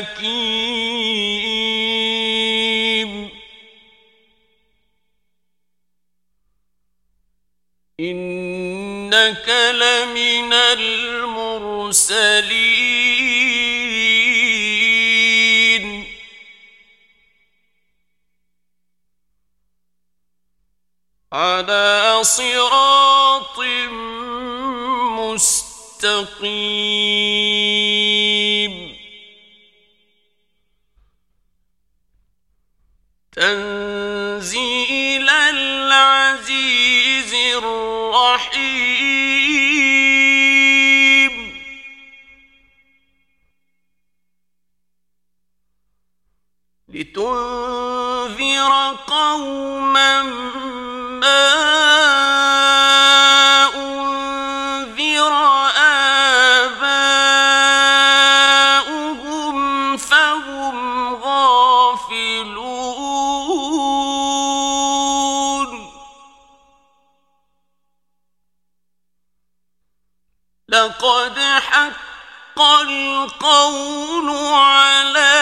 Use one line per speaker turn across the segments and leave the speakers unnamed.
حكيم. إنك لمن المرسلين. على صراط مستقيم. تنزیل حق القول على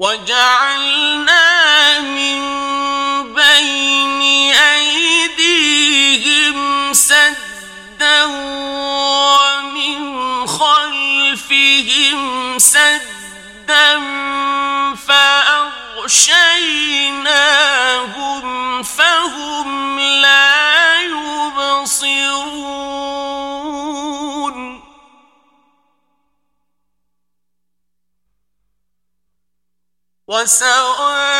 وجعلنا من بين أيديهم سدا ومن خلفهم سدا فأغشينا سو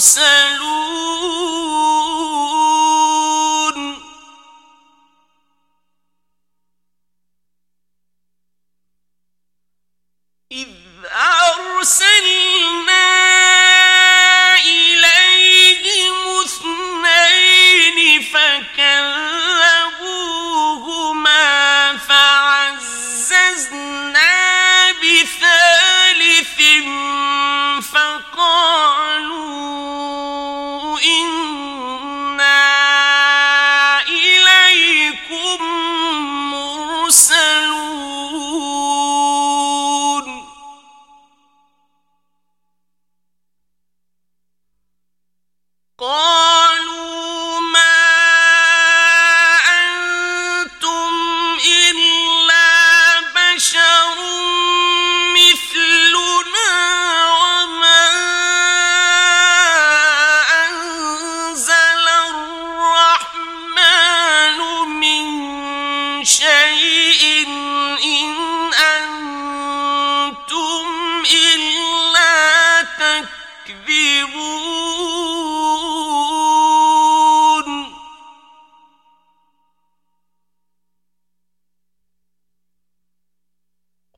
سے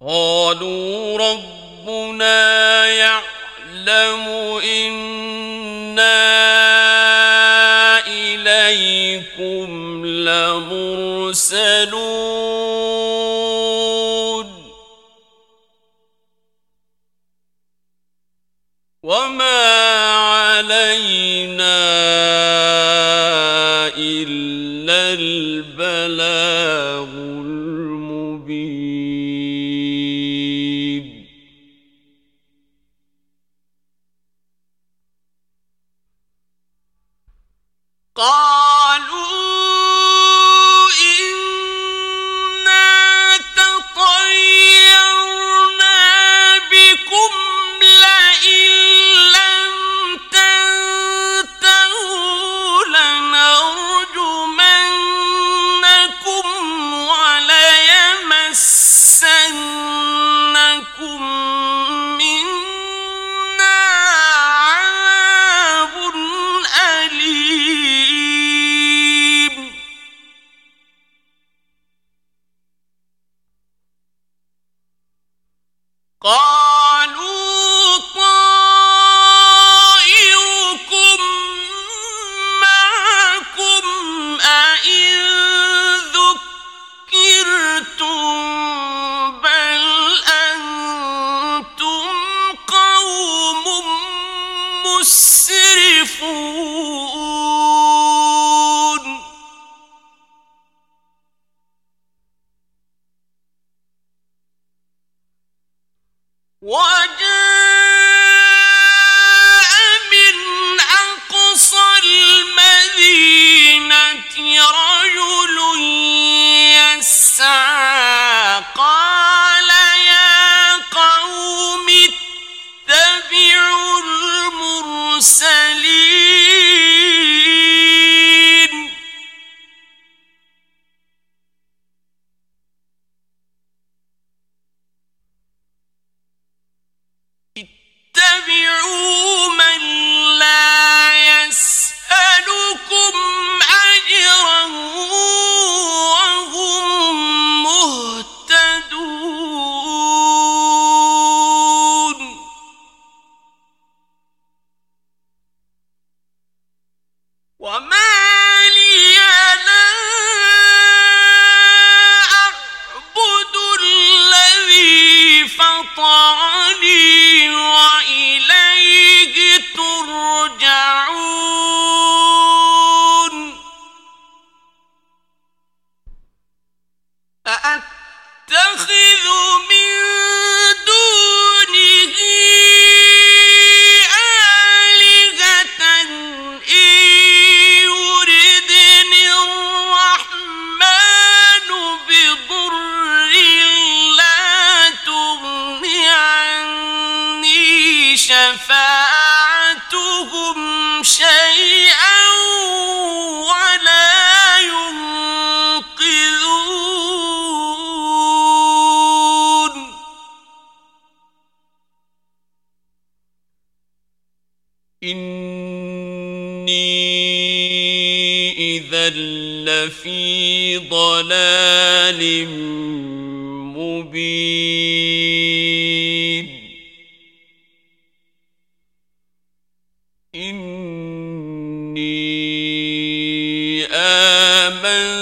قالوا ربنا يعلم إنا إليكم لمرسلون. وما علينا إلا البلاغ وہ الله لفی ضلال مبین
انی
آمنت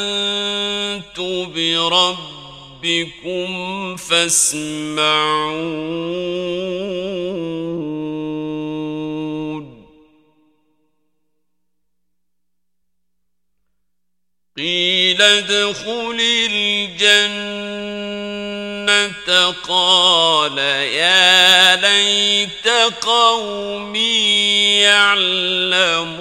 بربکم فاسمعون. قيل ادخل الجنة. قال يا ليت قومي يعلمون.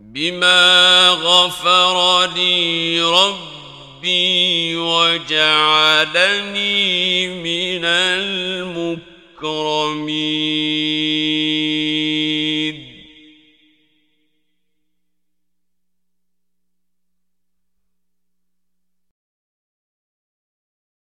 بما غفر لي ربي وجعلني من المكرمين الْأَكْرَمِينَ